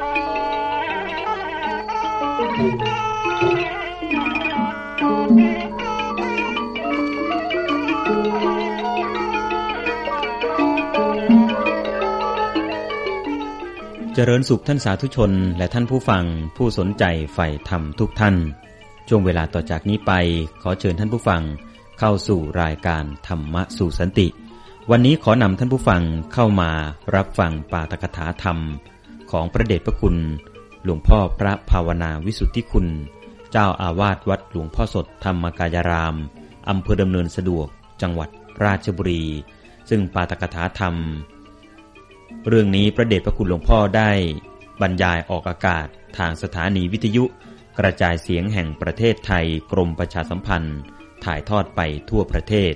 เจริญสุขท่านสาธุชนและท่านผู้ฟังผู้สนใจใฝ่ธรรมทุกท่าน ช่วงเวลาต่อจากนี้ไปขอเชิญท่านผู้ฟังเข้าสู่รายการธรรมะสู่สันติ วันนี้ขอนำท่านผู้ฟังเข้ามารับฟังปาตกถาธรรม ของพระเดชพระคุณ หลวงพ่อพระภาวนาวิสุทธิคุณ เจ้าอาวาสวัดหลวงพ่อสดธรรมกายราม อำเภอดำเนินสะดวก จังหวัดราชบุรี ซึ่งปาตกถาธรรม เรื่องนี้พระเดชพระคุณหลวงพ่อได้บรรยายออกอากาศทางสถานีวิทยุกระจายเสียงแห่งประเทศไทยกรมประชาสัมพันธ์ ถ่ายทอดไปทั่วประเทศ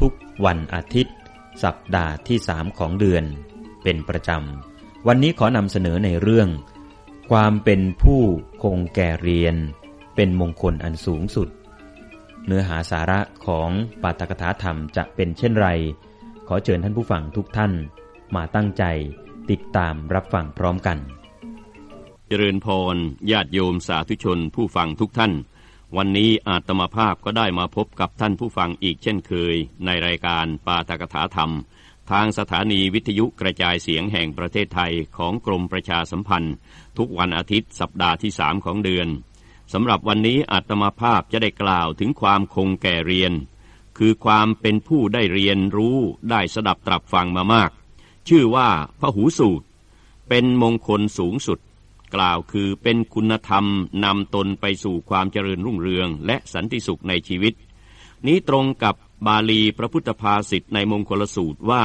ทุกวันอาทิตย์ สัปดาห์ที่สามของเดือน เป็นประจำ วันนี้ขอนำเสนอในเรื่อง ความเป็นผู้คงแก่เรียน เป็นมงคลอันสูงสุด เนื้อหาสาระของปาตกถาธรรมจะเป็นเช่นไร ขอเชิญท่านผู้ฟังทุกท่าน มาตั้งใจติดตามรับฟังพร้อมกัน เจริญพรญาติโยมสาธุชนผู้ฟังทุกท่าน วันนี้อาตมาภาพก็ได้มาพบกับท่านผู้ฟังอีกเช่นเคย ในรายการปาตกถาธรรม ทางสถานีวิทยุกระจายเสียงแห่งประเทศไทยของกรมประชาสัมพันธ์ ทุกวันอาทิตย์สัปดาห์ที่สามของเดือนสำหรับวันนี้อาตมาภาพจะได้กล่าวถึงความคงแก่เรียน คือความเป็นผู้ได้เรียนรู้ได้สดับตรับฟังมามาก ชื่อว่าพระหูสูตร เป็นมงคลสูงสุด กล่าวคือเป็นคุณธรรมนำตนไปสู่ความเจริญรุ่งเรืองและสันติสุขในชีวิต นี้ตรงกับ บาลีพระพุทธภาษิตในมงคลสูตรว่า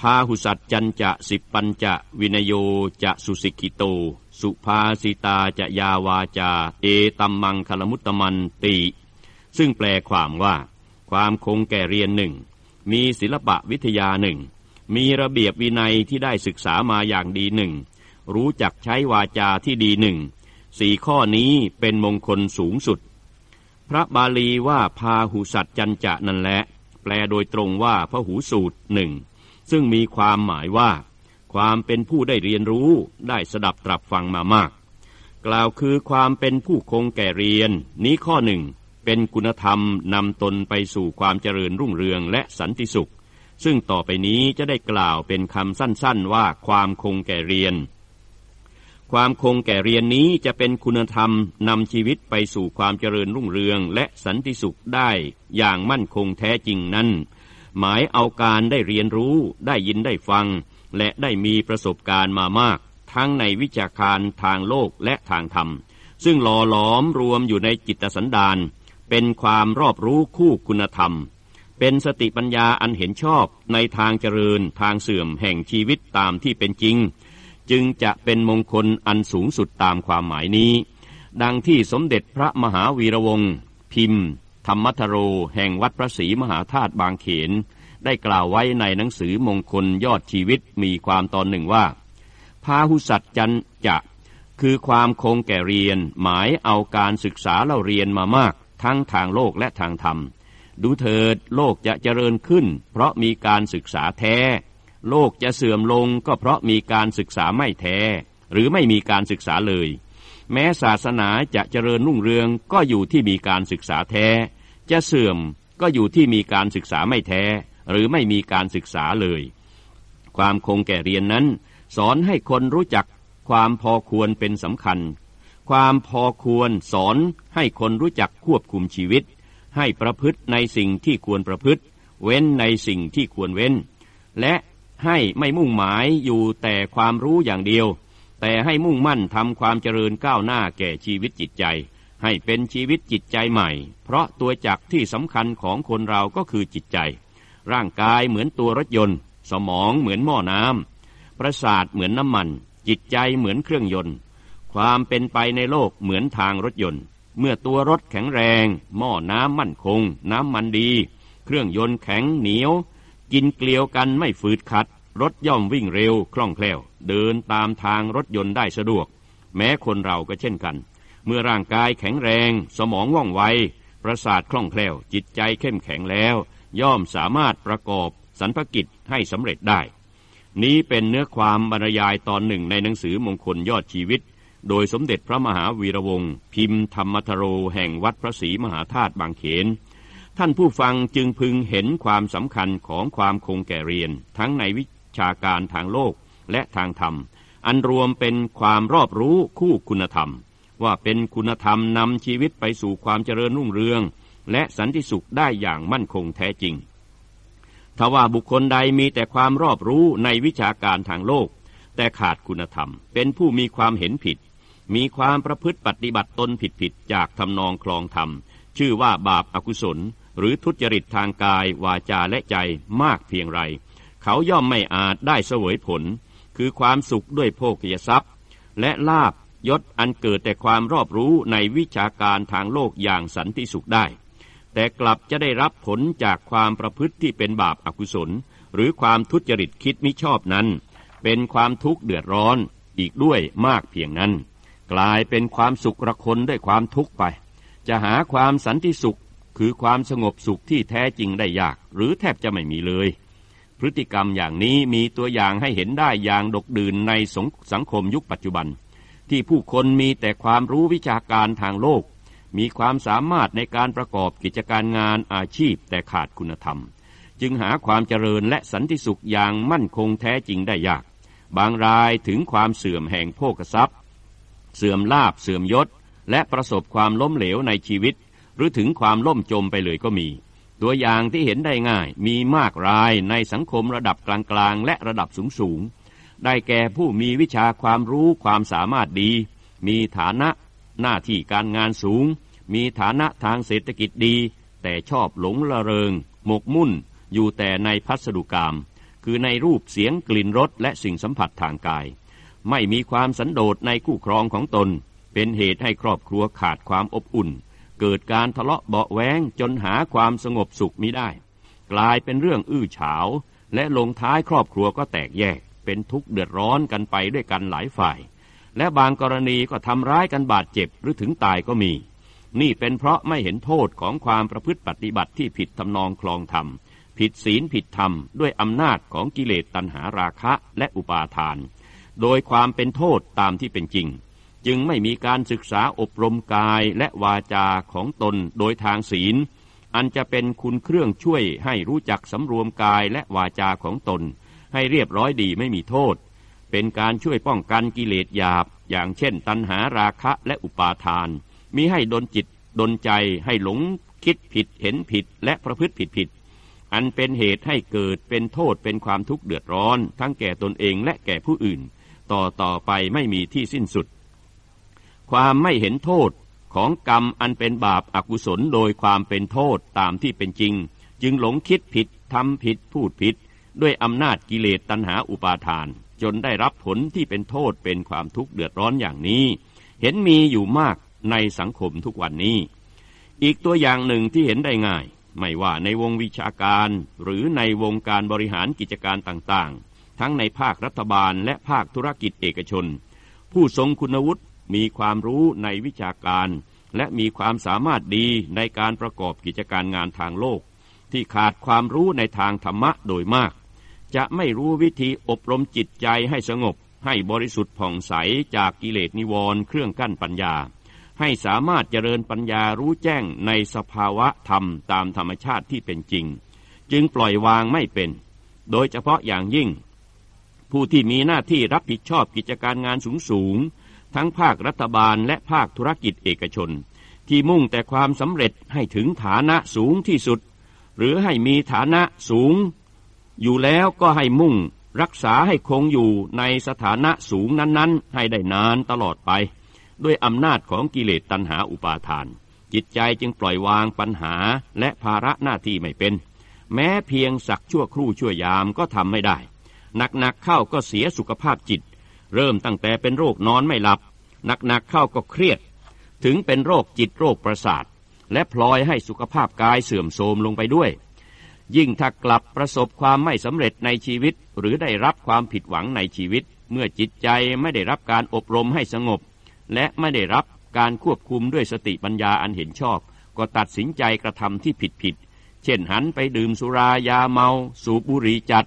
พาหุสัจจันจะสิปัญจะวินโยจะสุสิกิโต สุภาสิตาจะยาวาจา เอตัมมังคลมุตตมันตีซึ่งแปลความว่า ความคงแก่เรียนหนึ่ง มีศิลปะวิทยาหนึ่ง มีระเบียบวินัยที่ได้ศึกษามาอย่างดีหนึ่ง รู้จักใช้วาจาที่ดีหนึ่งสี่ข้อนี้เป็นมงคลสูงสุด พระบาลีว่าพาหุสัจจันจะนั่นแหละ แปลโดยตรงว่าพระหูสูตรหนึ่งซึ่งมีความหมายว่า ความเป็นผู้ได้เรียนรู้ได้สดับตรับฟังมามาก กล่าวคือความเป็นผู้คงแก่เรียน นี้ข้อหนึ่งเป็นคุณธรรมนำตนไปสู่ความเจริญรุ่งเรืองและสันติสุข ซึ่งต่อไปนี้จะได้กล่าวเป็นคำสั้นๆว่าความคงแก่เรียน ความคงแก่เรียนนี้จะเป็นคุณธรรมนำชีวิตไปสู่ความเจริญรุ่งเรืองและสันติสุขได้อย่างมั่นคงแท้จริงนั้น หมายเอาการได้เรียนรู้ได้ยินได้ฟัง และได้มีประสบการณ์มามาก ทั้งในวิชาการทางโลกและทางธรรม ซึ่งหล่อหลอมรวมอยู่ในจิตสันดาน เป็นความรอบรู้คู่คุณธรรม เป็นสติปัญญาอันเห็นชอบในทางเจริญทางเสื่อมแห่งชีวิตตามที่เป็นจริง จึงจะเป็นมงคลอันสูงสุดตามความหมายนี้ ดังที่สมเด็จพระมหาวีระวงศ์พิมพ์ ธรรมัทโร แห่งวัดพระศรีมหาธาตุบางเขน ได้กล่าวไว้ในหนังสือมงคลยอดชีวิตมีความตอนหนึ่งว่า พาหุสัจจันจะ คือความคงแก่เรียน หมายเอาการศึกษาเราเรียนมามาก ทั้งทางโลกและทางธรรม ดูเถิดโลกจะเจริญขึ้น เพราะมีการศึกษาแท้ โลกจะเสื่อมลงก็เพราะมีการศึกษาไม่แท้ หรือไม่มีการศึกษาเลย แม้ศาสนาจะเจริญรุ่งเรืองก็อยู่ที่มีการศึกษาแท้ จะเสื่อมก็อยู่ที่มีการศึกษาไม่แท้ หรือไม่มีการศึกษาเลย ความคงแก่เรียนนั้น สอนให้คนรู้จักความพอควรเป็นสำคัญ ความพอควรสอนให้คนรู้จักควบคุมชีวิต ให้ประพฤติในสิ่งที่ควรประพฤติ เว้นในสิ่งที่ควรเว้น และ ให้ไม่มุ่งหมายอยู่แต่ความรู้อย่างเดียว แต่ให้มุ่งมั่นทำความเจริญก้าวหน้าแก่ชีวิตจิตใจ ให้เป็นชีวิตจิตใจใหม่ เพราะตัวจักรที่สำคัญของคนเราก็คือจิตใจ ร่างกายเหมือนตัวรถยนต์ สมองเหมือนหม้อน้ำประสาทเหมือนน้ำมัน จิตใจเหมือนเครื่องยนต์ ความเป็นไปในโลกเหมือนทางรถยนต์ เมื่อตัวรถแข็งแรง หม้อน้ำมั่นคง น้ำมันดี เครื่องยนต์แข็งเหนียว กินเกลียวกันไม่ฝืดขัด รถย่อมวิ่งเร็วคล่องแคล่ว เดินตามทางรถยนต์ได้สะดวก แม้คนเราก็เช่นกัน เมื่อร่างกายแข็งแรง สมองว่องไว ประสาทคล่องแคล่ว จิตใจเข้มแข็งแล้ว ย่อมสามารถประกอบสรรพกิจให้สำเร็จได้ นี้เป็นเนื้อความบรรยายตอนหนึ่งในหนังสือมงคลยอดชีวิต โดยสมเด็จพระมหาวีระวงศ์พิมพ์ธรรมทโรแห่งวัดพระศรีมหาธาตุบางเขน ท่านผู้ฟังจึงพึงเห็นความสำคัญของความคงแก่เรียน ทั้งในวิชาการทางโลกและทางธรรม อันรวมเป็นความรอบรู้คู่คุณธรรม ว่าเป็นคุณธรรมนำชีวิตไปสู่ความเจริญรุ่งเรือง และสันติสุขได้อย่างมั่นคงแท้จริงถ้าว่าบุคคลใดมีแต่ความรอบรู้ในวิชาการทางโลก แต่ขาดคุณธรรม เป็นผู้มีความเห็นผิด มีความประพฤติปฏิบัติตนผิดผิดจากทำนองคลองธรรม ชื่อว่าบาปอากุศล หรือทุจริตทางกาย วาจาและใจมากเพียงไร เขาย่อมไม่อาจได้เสวยผล คือความสุขด้วยโภคยทรัพย์ และลาบยศอันเกิดแต่ความรอบรู้ในวิชาการทางโลกอย่างสันติสุขได้ แต่กลับจะได้รับผลจากความประพฤติที่เป็นบาปอากุศล หรือความทุจริตคิดมิชอบนั้น เป็นความทุกข์เดือดร้อนอีกด้วยมากเพียงนั้น กลายเป็นความสุขระคนด้วยความทุกข์ไป จะหาความสันติสุข คือความสงบสุขที่แท้จริงได้ยาก หรือแทบจะไม่มีเลย พฤติกรรมอย่างนี้มีตัวอย่างให้เห็นได้อย่างดกดื่นในสังคมยุคปัจจุบัน ที่ผู้คนมีแต่ความรู้วิชาการทางโลก มีความสามารถในการประกอบกิจการงานอาชีพแต่ขาดคุณธรรม จึงหาความเจริญและสันติสุขอย่างมั่นคงแท้จริงได้ยาก บางรายถึงความเสื่อมแห่งโภคทรัพย์ เสื่อมลาบเสื่อมยศ และประสบความล้มเหลวในชีวิต หรือถึงความล่มจมไปเลยก็มี ตัวอย่างที่เห็นได้ง่ายมีมากรายในสังคมระดับกลางๆ และระดับสูงๆ ได้แก่ผู้มีวิชาความรู้ความสามารถดี มีฐานะหน้าที่การงานสูง มีฐานะทางเศรษฐกิจดี แต่ชอบหลงละเริง หมกมุ่น อยู่แต่ในพัสดุกรรม คือในรูปเสียงกลิ่นรสและสิ่งสัมผัสทางกาย ไม่มีความสันโดษในคู่ครองของตน เป็นเหตุให้ครอบครัวขาดความอบอุ่น เกิดการทะเลาะเบาแวงจนหาความสงบสุขมิได้ กลายเป็นเรื่องอื้อฉาว และลงท้ายครอบครัวก็แตกแยก เป็นทุกข์เดือดร้อนกันไปด้วยกันหลายฝ่าย และบางกรณีก็ทำร้ายกันบาดเจ็บหรือถึงตายก็มี นี่เป็นเพราะไม่เห็นโทษของความประพฤติปฏิบัติที่ผิดทำนองคลองธรรมผิดศีลผิดธรรมด้วยอำนาจของกิเลสตัณหาราคะและอุปาทาน โดยความเป็นโทษตามที่เป็นจริง จึงไม่มีการศึกษาอบรมกายและวาจาของตนโดยทางศีล อันจะเป็นคุณเครื่องช่วยให้รู้จักสำรวมกายและวาจาของตน ให้เรียบร้อยดีไม่มีโทษ เป็นการช่วยป้องกันกิเลสหยาบ อย่างเช่น ตัณหาราคะและอุปาทาน มิให้ดนจิตดนใจให้หลงคิดผิดเห็นผิดและประพฤติผิดผิดอันเป็นเหตุให้เกิดเป็นโทษเป็นความทุกข์เดือดร้อน ทั้งแก่ตนเองและแก่ผู้อื่น ต่อต่อไปไม่มีที่สิ้นสุด ความไม่เห็นโทษของกรรมอันเป็นบาปอากุศลโดยความเป็นโทษตามที่เป็นจริง จึงหลงคิดผิดทำผิดพูดผิด ด้วยอำนาจกิเลสตัณหาอุปาทาน จนได้รับผลที่เป็นโทษเป็นความทุกข์เดือดร้อนอย่างนี้ เห็นมีอยู่มากในสังคมทุกวันนี้ อีกตัวอย่างหนึ่งที่เห็นได้ง่าย ไม่ว่าในวงวิชาการหรือในวงการบริหารกิจการต่างๆ ทั้งในภาครัฐบาลและภาคธุรกิจเอกชน ผู้ทรงคุณวุฒิ มีความรู้ในวิชาการ และมีความสามารถดีในการประกอบกิจการงานทางโลก ที่ขาดความรู้ในทางธรรมะโดยมาก จะไม่รู้วิธีอบรมจิตใจให้สงบ ให้บริสุทธิ์ผ่องใสจากกิเลสนิวรณ์เครื่องกั้นปัญญา ให้สามารถเจริญปัญญารู้แจ้งในสภาวะธรรมตามธรรมชาติที่เป็นจริง จึงปล่อยวางไม่เป็น โดยเฉพาะอย่างยิ่งผู้ที่มีหน้าที่รับผิดชอบกิจการงานสูงสูง ทั้งภาครัฐบาลและภาคธุรกิจเอกชน ที่มุ่งแต่ความสำเร็จให้ถึงฐานะสูงที่สุด หรือให้มีฐานะสูง อยู่แล้วก็ให้มุ่งรักษาให้คงอยู่ในสถานะสูงนั้นๆ ให้ได้นานตลอดไป ด้วยอำนาจของกิเลสตัณหาอุปาทาน จิตใจจึงปล่อยวางปัญหาและภาระหน้าที่ไม่เป็น แม้เพียงสักชั่วครู่ชั่วยามก็ทำไม่ได้หนักๆเข้าก็เสียสุขภาพจิต เริ่มตั้งแต่เป็นโรคนอนไม่หลับ หนักๆเข้าก็เครียด ถึงเป็นโรคจิตโรคประสาท และพลอยให้สุขภาพกายเสื่อมโทรมลงไปด้วย ยิ่งถ้ากลับประสบความไม่สำเร็จในชีวิต หรือได้รับความผิดหวังในชีวิต เมื่อจิตใจไม่ได้รับการอบรมให้สงบ และไม่ได้รับการควบคุมด้วยสติปัญญาอันเห็นชอบ ก็ตัดสินใจกระทำที่ผิดผิด เช่นหันไปดื่มสุรายาเมา สูบบุหรี่จัด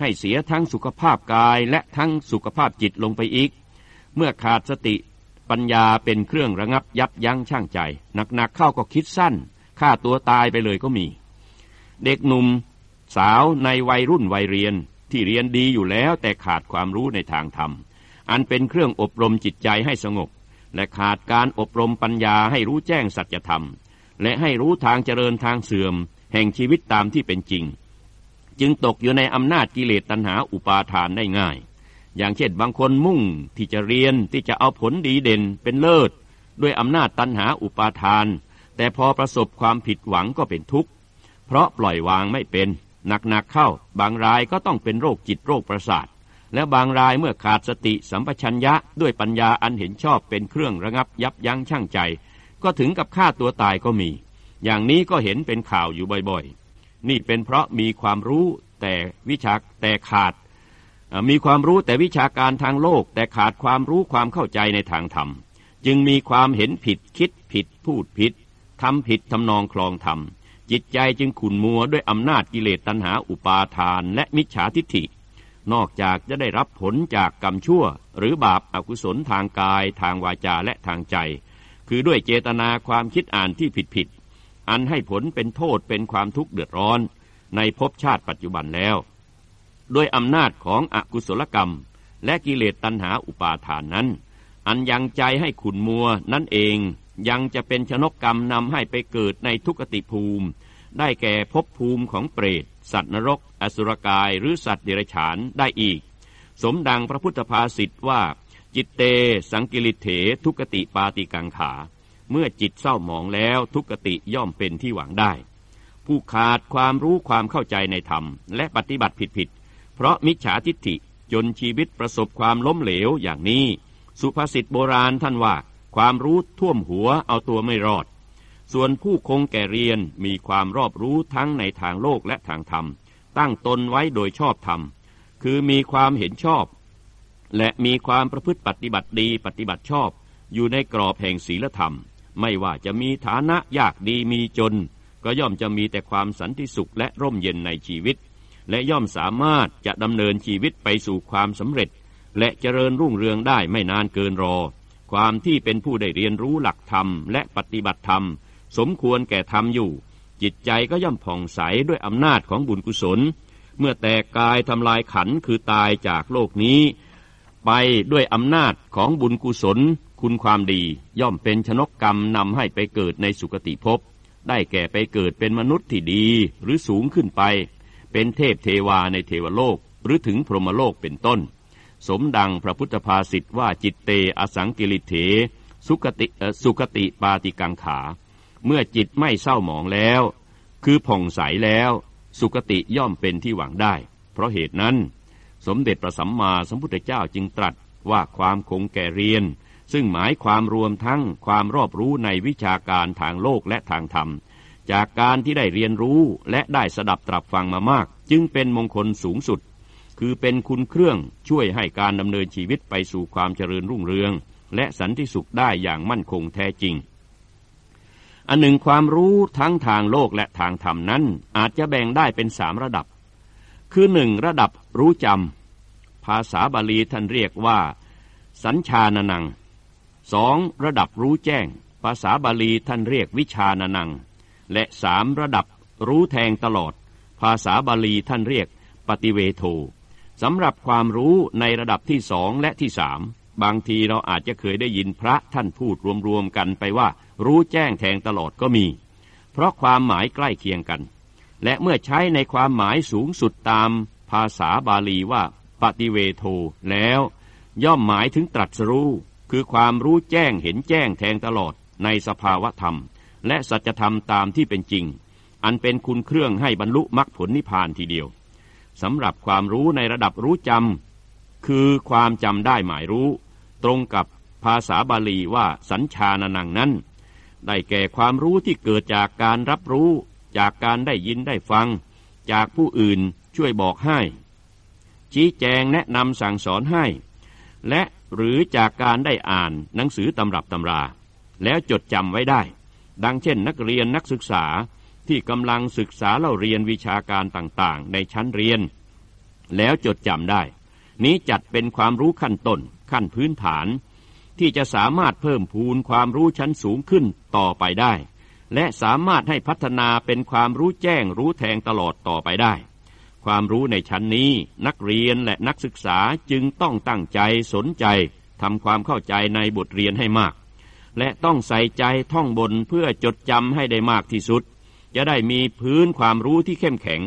ให้เสียทั้งสุขภาพกายและทั้งสุขภาพจิตลงไปอีก เมื่อขาดสติปัญญาเป็นเครื่องระงับยับยั้งชั่งใจหนักๆเข้าก็คิดสั้นฆ่าตัวตายไปเลยก็มี เด็กหนุ่มสาวในวัยรุ่นวัยเรียนที่เรียนดีอยู่แล้วแต่ขาดความรู้ในทางธรรม อันเป็นเครื่องอบรมจิตใจให้สงบ และขาดการอบรมปัญญาให้รู้แจ้งสัจธรรม และให้รู้ทางเจริญทางเสื่อม แห่งชีวิตตามที่เป็นจริง จึงตกอยู่ในอำนาจกิเลสตัณหาอุปาทานได้ง่าย อย่างเช่นบางคนมุ่งที่จะเรียนที่จะเอาผลดีเด่นเป็นเลิศ ด้วยอำนาจตัณหาอุปาทาน แต่พอประสบความผิดหวังก็เป็นทุกข์ เพราะปล่อยวางไม่เป็น หนักๆเข้า บางรายก็ต้องเป็นโรคจิตโรคประสาท และบางรายเมื่อขาดสติสัมปชัญญะด้วยปัญญาอันเห็นชอบเป็นเครื่องระงับยับยั้งชั่งใจ ก็ถึงกับฆ่าตัวตายก็มี อย่างนี้ก็เห็นเป็นข่าวอยู่บ่อยๆ นี่เป็นเพราะมีความรู้แต่วิชาแต่ขาด มีความรู้แต่วิชาการทางโลก แต่ขาดความรู้ความเข้าใจในทางธรรม จึงมีความเห็นผิดคิดผิดพูดผิดทำผิดทำนองคลองธรรม จิตใจจึงขุนมัวด้วยอำนาจกิเลสตัณหาอุปาทานและมิจฉาทิฏฐิ นอกจากจะได้รับผลจากกรรมชั่ว หรือบาปอากุศลทางกาย ทางวาจาและทางใจ คือด้วยเจตนาความคิดอ่านที่ผิดผิด อันให้ผลเป็นโทษเป็นความทุกข์เดือดร้อน ในภพชาติปัจจุบันแล้วด้วยอำนาจของอกุศลกรรม และกิเลสตัณหาอุปาทานนั้น อันยังใจให้ขุนมัวนั่นเองยังจะเป็นชนกกรรมนำให้ไปเกิดในทุกติภูมิ ได้แก่ภพภูมิของเปรต สัตว์นรก อสุรกายหรือสัตว์เดรัจฉานได้อีก สมดังพระพุทธภาษิตว่า จิตเต สังกิริเถทุกติปาติกังขา เมื่อจิตเศร้าหมองแล้วทุกติย่อมเป็นที่หวังได้ ผู้ขาดความรู้ความเข้าใจในธรรม และปฏิบัติผิดๆเพราะมิจฉาทิฏฐิจนชีวิตประสบความล้มเหลวอย่างนี้ สุภาษิตโบราณท่านว่า ความรู้ท่วมหัวเอาตัวไม่รอด ส่วนผู้คงแก่เรียนมีความรอบรู้ทั้งในทางโลกและทางธรรม ตั้งตนไว้โดยชอบธรรม คือมีความเห็นชอบ และมีความประพฤติปฏิบัติดีปฏิบัติชอบ อยู่ในกรอบแห่งศีลธรรม ไม่ว่าจะมีฐานะยากดีมีจน ก็ย่อมจะมีแต่ความสันติสุขและร่มเย็นในชีวิต และย่อมสามารถจะดำเนินชีวิตไปสู่ความสำเร็จ และเจริญรุ่งเรืองได้ไม่นานเกินรอ ความที่เป็นผู้ได้เรียนรู้หลักธรรมและปฏิบัติธรรม สมควรแก่ธรรมอยู่ จิตใจก็ย่อมผ่องใสด้วยอำนาจของบุญกุศล เมื่อแตกกายทำลายขันคือตายจากโลกนี้ ไปด้วยอำนาจของบุญกุศล คุณความดีย่อมเป็นชนกกรรมนำให้ไปเกิดในสุคติภพ ได้แก่ไปเกิดเป็นมนุษย์ที่ดีหรือสูงขึ้นไป เป็นเทพเทวาในเทวโลกหรือถึงพรหมโลกเป็นต้น สมดังพระพุทธภาษิตว่าจิตเตอสังกิริเถ สุกติสุกติปาติกังขา เมื่อจิตไม่เศร้าหมองแล้ว คือผ่องใสแล้ว สุกติย่อมเป็นที่หวังได้ เพราะเหตุนั้น สมเด็จพระสัมมาสัมพุทธเจ้าจึงตรัสว่าความคงแก่เรียน ซึ่งหมายความรวมทั้งความรอบรู้ในวิชาการทางโลกและทางธรรม จากการที่ได้เรียนรู้และได้สดับตรับฟังมามาก จึงเป็นมงคลสูงสุด คือเป็นคุณเครื่องช่วยให้การดำเนินชีวิตไปสู่ความเจริญรุ่งเรือง และสันติสุขได้อย่างมั่นคงแท้จริงอันหนึ่งความรู้ทั้งทางโลกและทางธรรมนั้น อาจจะแบ่งได้เป็นสามระดับ คือหนึ่งระดับรู้จำภาษาบาลีท่านเรียกว่า สัญชานนัง สองระดับรู้แจ้ง ภาษาบาลีท่านเรียกวิชานนัง และสามระดับรู้แทงตลอด ภาษาบาลีท่านเรียกปฏิเวโทสำหรับความรู้ในระดับที่สองและที่สามบางทีเราอาจจะเคยได้ยินพระท่านพูดรวมๆกันไปว่า รู้แจ้งแทงตลอดก็มี เพราะความหมายใกล้เคียงกัน และเมื่อใช้ในความหมายสูงสุดตามภาษาบาลีว่าปฏิเวโทแล้ว ย่อมหมายถึงตรัสรู้ คือความรู้แจ้งเห็นแจ้งแทงตลอดในสภาวะธรรม และสัจธรรมตามที่เป็นจริง อันเป็นคุณเครื่องให้บรรลุมรรคผลนิพพานทีเดียวสำหรับความรู้ในระดับรู้จำคือความจำได้หมายรู้ ตรงกับภาษาบาลีว่าสัญชาณนังนั้น ได้แก่ความรู้ที่เกิดจากการรับรู้ จากการได้ยินได้ฟัง จากผู้อื่นช่วยบอกให้ ชี้แจงแนะนำสั่งสอนให้ และ หรือจากการได้อ่านหนังสือตำรับตำรา แล้วจดจำไว้ได้ ดังเช่นนักเรียนนักศึกษาที่กำลังศึกษาเล่าเรียนวิชาการต่างๆ ในชั้นเรียน แล้วจดจำได้ นี้จัดเป็นความรู้ขั้นต้นขั้นพื้นฐาน ที่จะสามารถเพิ่มพูนความรู้ชั้นสูงขึ้นต่อไปได้ และสามารถให้พัฒนาเป็นความรู้แจ้งรู้แทงตลอดต่อไปได้ ความรู้ในชั้นนี้นักเรียนและนักศึกษาจึงต้องตั้งใจสนใจทำความเข้าใจในบทเรียนให้มาก และต้องใส่ใจท่องบนเพื่อจดจำให้ได้มากที่สุด จะได้มีพื้นความรู้ที่เข้มแข็ง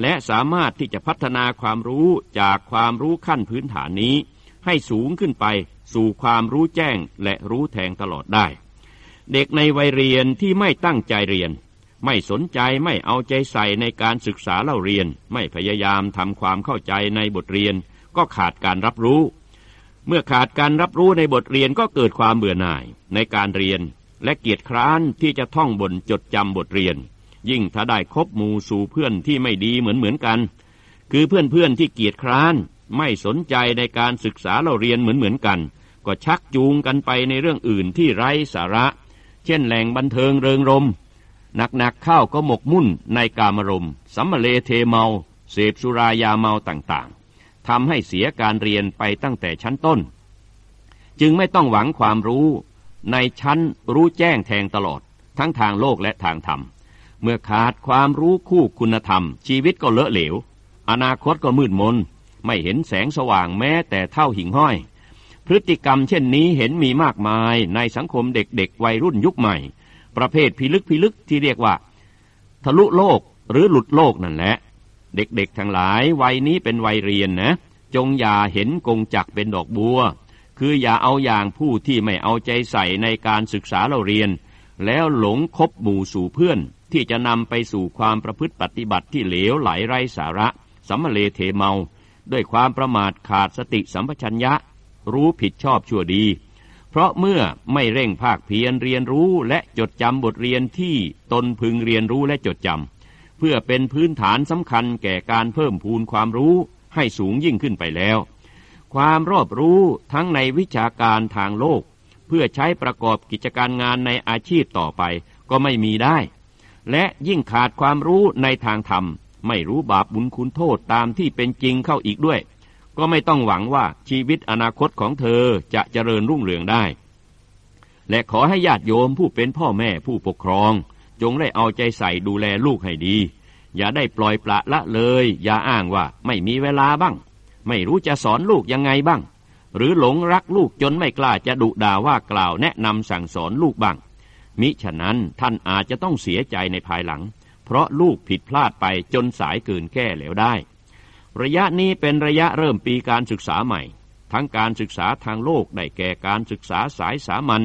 และสามารถที่จะพัฒนาความรู้จากความรู้ขั้นพื้นฐานนี้ ให้สูงขึ้นไปสู่ความรู้แจ้งและรู้แทงตลอดได้ เด็กในวัยเรียนที่ไม่ตั้งใจเรียน ไม่สนใจไม่เอาใจใส่ในการศึกษาเล่าเรียน ไม่พยายามทำความเข้าใจในบทเรียน ก็ขาดการรับรู้ เมื่อขาดการรับรู้ในบทเรียนก็เกิดความเบื่อหน่าย ในการเรียน และเกียจคร้านที่จะท่องบนจดจำบทเรียน ยิ่งถ้าได้คบมูสู่เพื่อนที่ไม่ดีเหมือนเหมือนกัน คือเพื่อนเพื่อนที่เกียจคร้านไม่สนใจในการศึกษาเราเรียนเหมือนเหมือนกัน ก็ชักจูงกันไปในเรื่องอื่นที่ไร้สาระ เช่นแหล่งบันเทิงเริงรม หนักๆเข้าก็หมกมุ่นในกามรมสัมเลเทเมาเสพสุรายาเมาต่างๆทำให้เสียการเรียนไปตั้งแต่ชั้นต้น จึงไม่ต้องหวังความรู้ในชั้นรู้แจ้งแทงตลอด ทั้งทางโลกและทางธรรม เมื่อขาดความรู้คู่คุณธรรม ชีวิตก็เลอะเหลว อนาคตก็มืดมน ไม่เห็นแสงสว่างแม้แต่เท่าหิ่งห้อย พฤติกรรมเช่นนี้เห็นมีมากมายในสังคมเด็กๆวัยรุ่นยุคใหม่ ประเภทพิลึกพิลึกที่เรียกว่า ทะลุโลกหรือหลุดโลกนั่นแหละ เด็กๆทั้งหลายวัยนี้เป็นวัยเรียนนะ จงอย่าเห็นกงจักเป็นดอกบัว คืออย่าเอาอย่างผู้ที่ไม่เอาใจใส่ในการศึกษาเราเรียน แล้วหลงคบหมู่สู่เพื่อน ที่จะนำไปสู่ความประพฤติปฏิบัติที่เหลวไหลไร้สาระสัมเลเทเมา ด้วยความประมาทขาดสติสัมปชัญญะ รู้ผิดชอบชั่วดี เพราะเมื่อไม่เร่งภาคเพียรเรียนรู้และจดจำบทเรียนที่ตนพึงเรียนรู้และจดจำเพื่อเป็นพื้นฐานสำคัญแก่การเพิ่มพูนความรู้ให้สูงยิ่งขึ้นไปแล้ว ความรอบรู้ทั้งในวิชาการทางโลก เพื่อใช้ประกอบกิจการงานในอาชีพต่อไปก็ไม่มีได้ และยิ่งขาดความรู้ในทางธรรม ไม่รู้บาปบุญคุณโทษตามที่เป็นจริงเข้าอีกด้วย ก็ไม่ต้องหวังว่าชีวิตอนาคตของเธอจะเจริญรุ่งเรืองได้ และขอให้ญาติโยมผู้เป็นพ่อแม่ผู้ปกครอง จงได้เอาใจใส่ดูแลลูกให้ดี อย่าได้ปล่อยปละละเลย อย่าอ้างว่าไม่มีเวลาบ้าง ไม่รู้จะสอนลูกยังไงบ้าง หรือหลงรักลูกจนไม่กล้าจะดุด่าว่ากล่าวแนะนำสั่งสอนลูกบ้าง มิฉะนั้นท่านอาจจะต้องเสียใจในภายหลัง เพราะลูกผิดพลาดไปจนสายเกินแก้แล้วได้ ระยะนี้เป็นระยะเริ่มปีการศึกษาใหม่ ทั้งการศึกษาทางโลกได้แก่การศึกษาสายสามัญ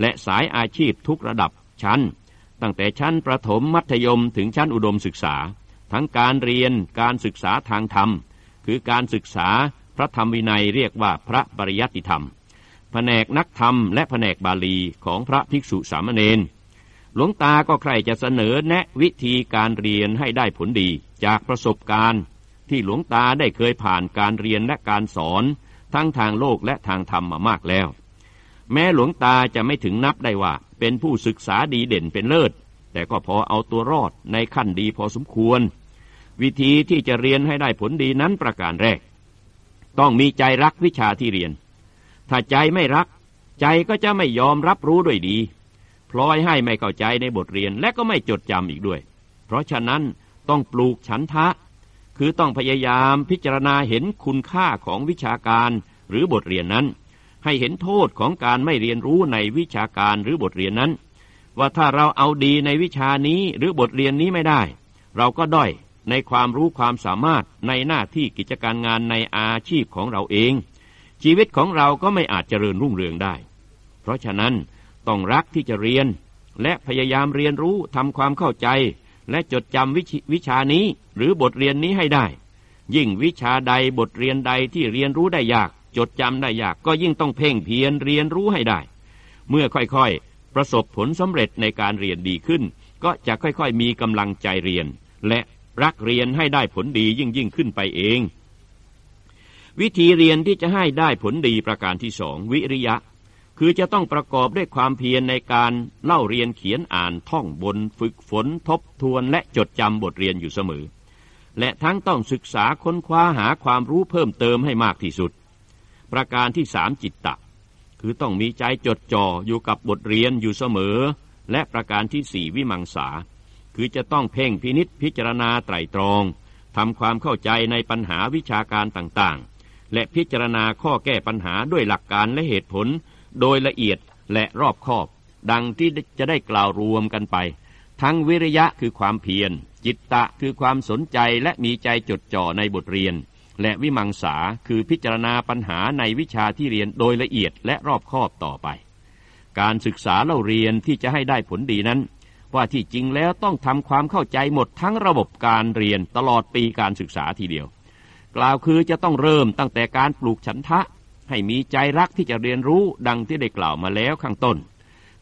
และสายอาชีพทุกระดับชั้น ตั้งแต่ชั้นประถมมัธยมถึงชั้นอุดมศึกษา ทั้งการเรียนการศึกษาทางธรรม คือการศึกษาพระธรรมวินัยเรียกว่าพระปริยัติธรรม แผนกนักธรรมและแผนกบาลีของพระภิกษุสามเณรหลวงตาก็ใครจะเสนอแนะวิธีการเรียนให้ได้ผลดีจากประสบการณ์ ที่หลวงตาได้เคยผ่านการเรียนและการสอน ทั้งทางโลกและทางธรรมมามากแล้ว แม้หลวงตาจะไม่ถึงนับได้ว่า เป็นผู้ศึกษาดีเด่นเป็นเลิศ แต่ก็พอเอาตัวรอดในขั้นดีพอสมควร วิธีที่จะเรียนให้ได้ผลดีนั้นประการแรก ต้องมีใจรักวิชาที่เรียน ถ้าใจไม่รัก ใจก็จะไม่ยอมรับรู้ด้วยดีพลอยให้ไม่เข้าใจในบทเรียนและก็ไม่จดจำอีกด้วย เพราะฉะนั้นต้องปลูกฉันทะ คือต้องพยายามพิจารณาเห็นคุณค่าของวิชาการหรือบทเรียนนั้น ให้เห็นโทษของการไม่เรียนรู้ในวิชาการหรือบทเรียนนั้น ว่าถ้าเราเอาดีในวิชานี้หรือบทเรียนนี้ไม่ได้ เราก็ด้อยในความรู้ความสามารถในหน้าที่กิจการงานในอาชีพของเราเอง ชีวิตของเราก็ไม่อาจเจริญรุ่งเรืองได้ เพราะฉะนั้นต้องรักที่จะเรียน และพยายามเรียนรู้ทำความเข้าใจ และจดจำวิชานี้หรือบทเรียนนี้ให้ได้ ยิ่งวิชาใดบทเรียนใดที่เรียนรู้ได้ยาก จดจำได้ยากก็ยิ่งต้องเพ่งเพียรเรียนรู้ให้ได้ เมื่อค่อยๆ ประสบผลสำเร็จในการเรียนดีขึ้น ก็จะค่อยๆ มีกำลังใจเรียน และรักเรียนให้ได้ผลดียิ่งยิ่งขึ้นไปเอง วิธีเรียนที่จะให้ได้ผลดีประการที่สองวิริยะ คือจะต้องประกอบด้วยความเพียรในการเล่าเรียนเขียนอ่านท่องบน ฝึกฝนทบทวนและจดจำบทเรียนอยู่เสมอ และทั้งต้องศึกษาค้นคว้าหาความรู้เพิ่มเติมให้มากที่สุด ประการที่สามจิตตะ คือต้องมีใจจดจ่ออยู่กับบทเรียนอยู่เสมอ และประการที่สี่วิมังสา คือจะต้องเพ่งพินิษพิจารณาไตรตรองทำความเข้าใจในปัญหาวิชาการต่างๆ และพิจารณาข้อแก้ปัญหาด้วยหลักการและเหตุผล โดยละเอียดและรอบคอบ ดังที่จะได้กล่าวรวมกันไป ทั้งวิริยะคือความเพียร จิตตะคือความสนใจและมีใจจดจ่อในบทเรียน และวิมังสาคือพิจารณาปัญหาในวิชาที่เรียนโดยละเอียดและรอบคอบต่อไป การศึกษาเล่าเรียนที่จะให้ได้ผลดีนั้น ว่าที่จริงแล้วต้องทำความเข้าใจหมดทั้งระบบการเรียนตลอดปีการศึกษาทีเดียว กล่าวคือจะต้องเริ่มตั้งแต่การปลูกฉันทะ ให้มีใจรักที่จะเรียนรู้ดังที่ได้กล่าวมาแล้วข้างต้น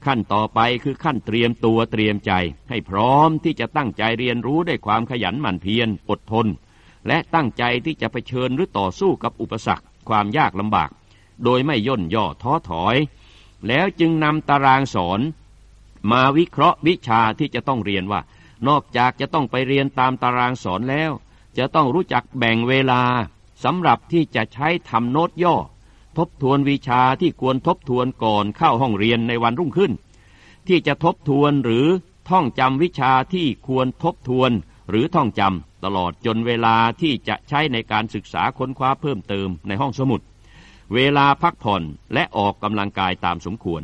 ขั้นต่อไปคือขั้นเตรียมตัวเตรียมใจ ให้พร้อมที่จะตั้งใจเรียนรู้ด้วยความขยันหมั่นเพียรอดทน และตั้งใจที่จะไปเชิญหรือต่อสู้กับอุปสรรค ความยากลำบาก โดยไม่ย่นย่อท้อถอย แล้วจึงนำตารางสอน มาวิเคราะห์วิชาที่จะต้องเรียนว่า นอกจากจะต้องไปเรียนตามตารางสอนแล้ว จะต้องรู้จักแบ่งเวลาสำหรับที่จะใช้ทำโน้ตย่อ ทบทวนวิชาที่ควรทบทวนก่อนเข้าห้องเรียนในวันรุ่งขึ้น ที่จะทบทวนหรือท่องจำวิชาที่ควรทบทวนหรือท่องจำตลอดจนเวลาที่จะใช้ในการศึกษาค้นคว้าเพิ่มเติมในห้องสมุด เวลาพักผ่อนและออกกำลังกายตามสมควร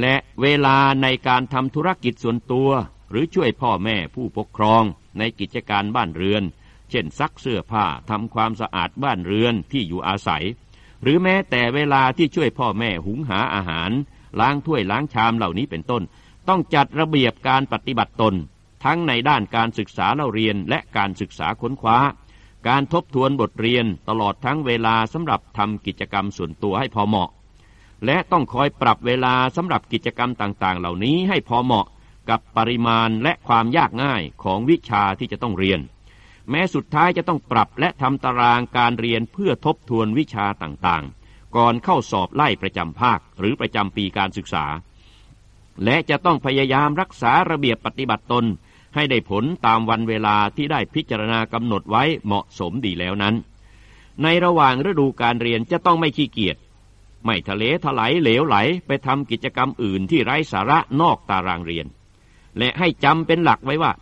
และเวลาในการทำธุรกิจส่วนตัว หรือช่วยพ่อแม่ผู้ปกครอง ในกิจการบ้านเรือน เช่นซักเสื้อผ้าทำความสะอาดบ้านเรือนที่อยู่อาศัย หรือแม้แต่เวลาที่ช่วยพ่อแม่หุงหาอาหาร ล้างถ้วยล้างชามเหล่านี้เป็นต้น ต้องจัดระเบียบการปฏิบัติตน ทั้งในด้านการศึกษาเล่าเรียนและการศึกษาค้นคว้า การทบทวนบทเรียนตลอดทั้งเวลาสำหรับทำกิจกรรมส่วนตัวให้พอเหมาะ และต้องคอยปรับเวลาสำหรับกิจกรรมต่างๆ เหล่านี้ให้พอเหมาะกับปริมาณและความยากง่ายของวิชาที่จะต้องเรียน แม้สุดท้ายจะต้องปรับและทำตารางการเรียนเพื่อทบทวนวิชาต่างๆ ก่อนเข้าสอบไล่ประจำภาคหรือประจำปีการศึกษา และจะต้องพยายามรักษาระเบียบปฏิบัติตน ให้ได้ผลตามวันเวลาที่ได้พิจารณากำหนดไว้เหมาะสมดีแล้วนั้น ในระหว่างฤดูการเรียนจะต้องไม่ขี้เกียจไม่ทะเลถลายเหลวไหลไปทำกิจกรรมอื่นที่ไร้สาระนอกตารางเรียน และให้จำเป็นหลักไว้ว่า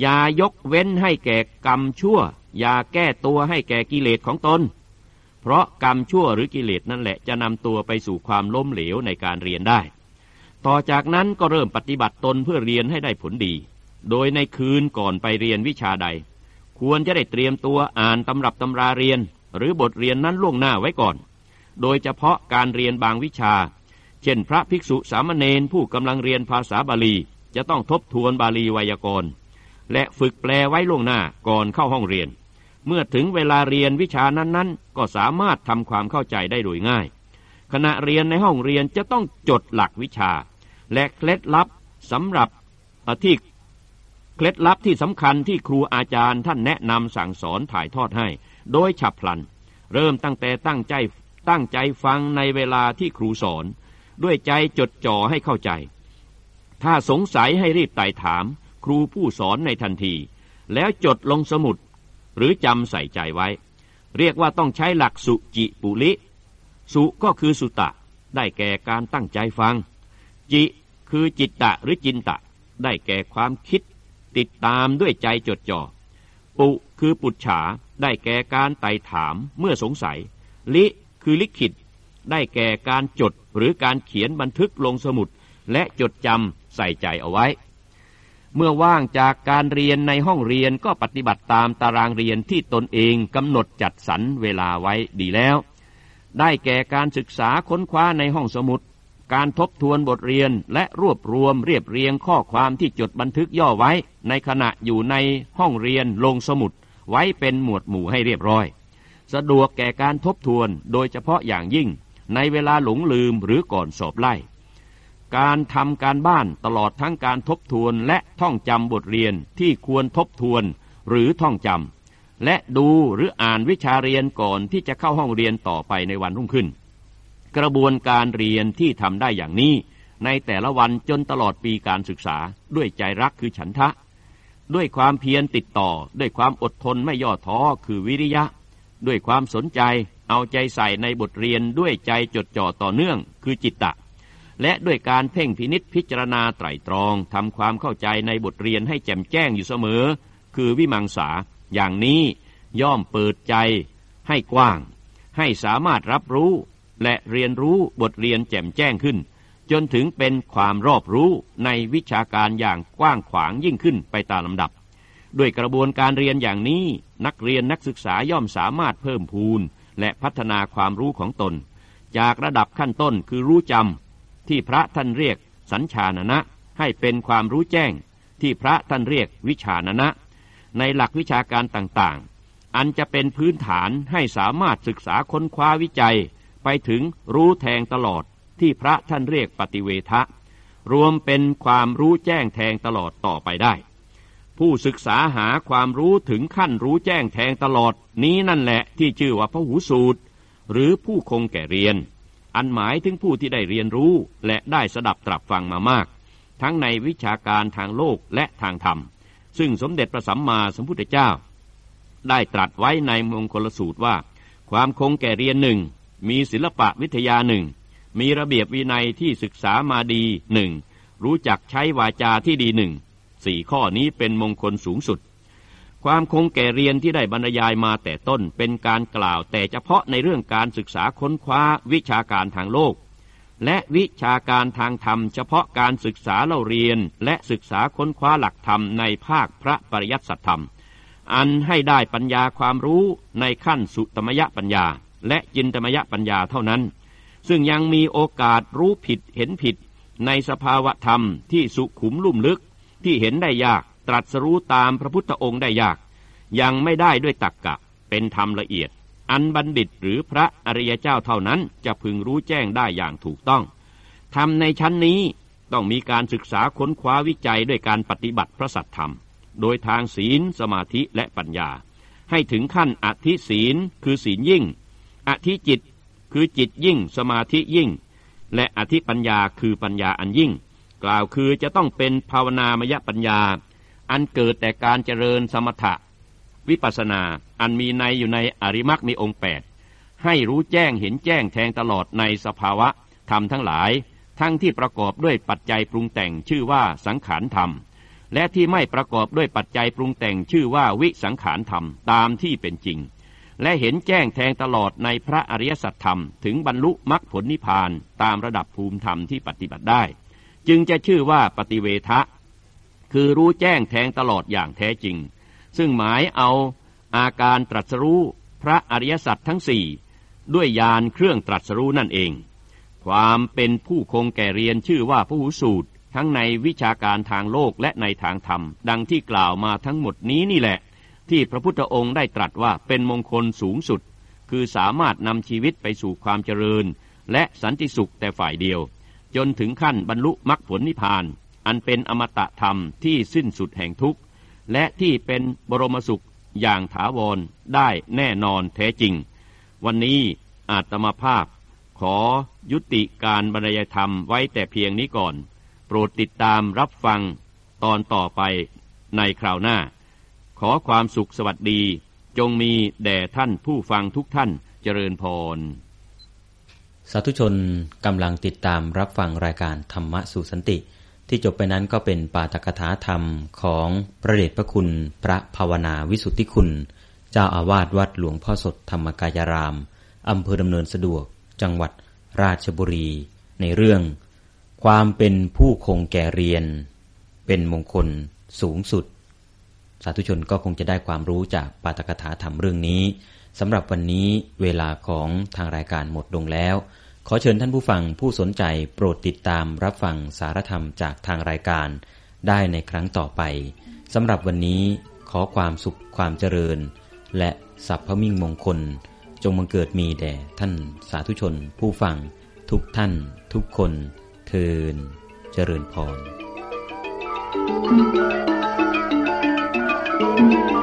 อย่ายกเว้นให้แก่กรรมชั่ว อย่าแก้ตัวให้แก่กิเลสของตน เพราะกรรมชั่วหรือกิเลสนั่นแหละจะนำตัวไปสู่ความล้มเหลวในการเรียนได้ ต่อจากนั้นก็เริ่มปฏิบัติตนเพื่อเรียนให้ได้ผลดี โดยในคืนก่อนไปเรียนวิชาใด ควรจะได้เตรียมตัวอ่านตำรับตำราเรียน หรือบทเรียนนั้นล่วงหน้าไว้ก่อน โดยเฉพาะการเรียนบางวิชา เช่น พระภิกษุสามเณรผู้กำลังเรียนภาษาบาลี จะต้องทบทวนบาลีไวยากรณ์ และฝึกแปลไว้ล่วงหน้าก่อนเข้าห้องเรียน เมื่อถึงเวลาเรียนวิชานั้นๆ ก็สามารถทำความเข้าใจได้โดยง่าย ขณะเรียนในห้องเรียนจะต้องจดหลักวิชา และเคล็ดลับสำหรับที่เคล็ดลับที่สำคัญที่ครูอาจารย์ท่านแนะนำสั่งสอนถ่ายทอดให้ โดยฉับพลัน เริ่มตั้งแต่ตั้งใจตั้งใจฟังในเวลาที่ครูสอน ด้วยใจจดจ่อให้เข้าใจ ถ้าสงสัยให้รีบไต่ถาม ครูผู้สอนในทันที แล้วจดลงสมุด หรือจำใส่ใจไว้ เรียกว่าต้องใช้หลักสุจิปุลิ สุก็คือสุตะ ได้แก่การตั้งใจฟัง จิคือจิตตะหรือจินตะ ได้แก่ความคิด ติดตามด้วยใจจดจ่อ ปุคือปุจฉา ได้แก่การไต่ถามเมื่อสงสัย ลิคือลิขิต ได้แก่การจดหรือการเขียนบันทึกลงสมุด และจดจำใส่ใจเอาไว้ เมื่อว่างจากการเรียนในห้องเรียนก็ปฏิบัติตามตารางเรียนที่ตนเองกำหนดจัดสรรเวลาไว้ดีแล้ว ได้แก่การศึกษาค้นคว้าในห้องสมุด การทบทวนบทเรียนและรวบรวมเรียบเรียงข้อความที่จดบันทึกย่อไว้ ในขณะอยู่ในห้องเรียนลงสมุด ไว้เป็นหมวดหมู่ให้เรียบร้อย สะดวกแก่การทบทวนโดยเฉพาะอย่างยิ่ง ในเวลาหลงลืมหรือก่อนสอบไล่ การทำการบ้านตลอดทั้งการทบทวนและท่องจำบทเรียนที่ควรทบทวนหรือท่องจำและดูหรืออ่านวิชาเรียนก่อนที่จะเข้าห้องเรียนต่อไปในวันรุ่งขึ้น กระบวนการเรียนที่ทำได้อย่างนี้ ในแต่ละวันจนตลอดปีการศึกษาด้วยใจรักคือฉันทะ ด้วยความเพียรติดต่อ ด้วยความอดทนไม่ย่อท้อคือวิริยะ ด้วยความสนใจ เอาใจใส่ในบทเรียนด้วยใจจดจ่อต่อเนื่อง คือจิตตะ และด้วยการเพ่งพินิษพิจารณาไตรตรองทำความเข้าใจในบทเรียนให้แจ่มแจ้งอยู่เสมอ คือวิมังสา อย่างนี้ย่อมเปิดใจ ให้กว้าง ให้สามารถรับรู้ และเรียนรู้บทเรียนแจ่มแจ้งขึ้น จนถึงเป็นความรอบรู้ในวิชาการอย่างกว้างขวางยิ่งขึ้นไปตามลำดับ ด้วยกระบวนการเรียนอย่างนี้นักเรียนนักศึกษาย่อมสามารถเพิ่มพูนและพัฒนาความรู้ของตน จากระดับขั้นต้นคือรู้จำ ที่พระท่านเรียก สัญชานะนะให้เป็นความรู้แจ้ง ที่พระท่านเรียกวิชานะนะ ในหลักวิชาการต่างๆ อันจะเป็นพื้นฐานให้สามารถศึกษาค้นคว้าวิจัย ไปถึงรู้แทงตลอดที่พระท่านเรียกปฏิเวทะ รวมเป็นความรู้แจ้งแทงตลอดต่อไปได้ ผู้ศึกษาหาความรู้ถึงขั้นรู้แจ้งแทงตลอดนี้นั่นแหละที่ชื่อว่าพหูสูตร หรือผู้คงแก่เรียน อันหมายถึงผู้ที่ได้เรียนรู้และได้สดับตรับฟังมามาก ทั้งในวิชาการทางโลกและทางธรรม ซึ่งสมเด็จพระสัมมาสัมพุทธเจ้า ได้ตรัสไว้ในมงคลสูตรว่า ความคงแก่เรียนหนึ่งมีศิลปะวิทยาหนึ่งมีระเบียบวินัยที่ศึกษามาดีหนึ่งรู้จักใช้วาจาที่ดีหนึ่งสี่ข้อนี้เป็นมงคลสูงสุด ความคงแก่เรียนที่ได้บรรยายมาแต่ต้นเป็นการกล่าวแต่เฉพาะในเรื่องการศึกษาค้นคว้าวิชาการทางโลก และวิชาการทางธรรม เฉพาะการศึกษาเล่าเรียน และศึกษาค้นคว้าหลักธรรมในภาคพระปริยัติสัตธรรม อันให้ได้ปัญญาความรู้ในขั้นสุตมยปัญญา และจินตมยปัญญาเท่านั้น ซึ่งยังมีโอกาสรู้ผิดเห็นผิด ในสภาวะธรรมที่สุขุมลุ่มลึกที่เห็นได้ยาก ตรัสรู้ตามพระพุทธองค์ได้ยาก ยังไม่ได้ด้วยตักกะ เป็นธรรมละเอียด อันบัณฑิตหรือพระอริยเจ้าเท่านั้นจะพึงรู้แจ้งได้อย่างถูกต้องธรรมในชั้นนี้ต้องมีการศึกษาค้นคว้าวิจัยด้วยการปฏิบัติพระสัตธรรม โดยทางศีล สมาธิและปัญญา ให้ถึงขั้นอธิศีลคือศีลยิ่ง อธิจิตคือจิตยิ่ง สมาธิยิ่ง และอธิปัญญาคือปัญญาอันยิ่ง กล่าวคือจะต้องเป็นภาวนามยปัญญา อันเกิดแต่การเจริญสมถะ วิปัสนา อันมีในอยู่ในอริมักมีองค์แปดให้รู้แจ้งเห็นแจ้งแทงตลอดในสภาวะธรรมทั้งหลาย ทั้งที่ประกอบด้วยปัจจัยปรุงแต่งชื่อว่าสังขารธรรม และที่ไม่ประกอบด้วยปัจจัยปรุงแต่งชื่อว่าวิสังขารธรรมตามที่เป็นจริง และเห็นแจ้งแทงตลอดในพระอริยสัจธรรม ถึงบรรลุมรรคผลนิพพานตามระดับภูมิธรรมที่ปฏิบัติได้ จึงจะชื่อว่าปฏิเวทะ คือรู้แจ้งแทงตลอดอย่างแท้จริง ซึ่งหมายเอาอาการตรัสรู้พระอริยสัจทั้งสี่ด้วยยานเครื่องตรัสรู้นั่นเอง ความเป็นผู้คงแก่เรียนชื่อว่าผู้หูสูตร ทั้งในวิชาการทางโลกและในทางธรรม ดังที่กล่าวมาทั้งหมดนี้นี่แหละ ที่พระพุทธองค์ได้ตรัสว่าเป็นมงคลสูงสุด คือสามารถนำชีวิตไปสู่ความเจริญ และสันติสุขแต่ฝ่ายเดียว จนถึงขั้นบรรลุมรรคผลนิพพาน อันเป็นอมตะธรรมที่สิ้นสุดแห่งทุกข์ และที่เป็นบรมสุขอย่างถาวรได้แน่นอนแท้จริง วันนี้อาตมาภาพ ขอยุติการบรรยายธรรมไว้แต่เพียงนี้ก่อน โปรดติดตามรับฟังตอนต่อไปในคราวหน้า ขอความสุขสวัสดีจงมีแด่ท่านผู้ฟังทุกท่านเจริญพร สาธุชนกำลังติดตามรับฟังรายการธรรมะสู่สันติ ที่จบไปนั้นก็เป็นปาตกถาธรรมของพระเดชพระคุณ พระภาวนาวิสุทธิคุณ เจ้าอาวาสวัดหลวงพ่อสดธรรมกายราม อำเภอดำเนินสะดวก จังหวัดราชบุรี ในเรื่อง ความเป็นผู้คงแก่เรียน เป็นมงคลสูงสุด สาธุชนก็คงจะได้ความรู้จากปาตกถาธรรมเรื่องนี้สำหรับวันนี้เวลาของทางรายการหมดลงแล้ว ขอเชิญท่านผู้ฟังผู้สนใจโปรดติดตามรับฟังสารธรรมจากทางรายการ ได้ในครั้งต่อไปสำหรับวันนี้ขอความสุขความเจริญ และสัพพมิ่งมงคล จงมังเกิดมีแด่ท่านสาธุชน ผู้ฟัง ทุกท่าน ทุกคนเทินเจริญพร thank you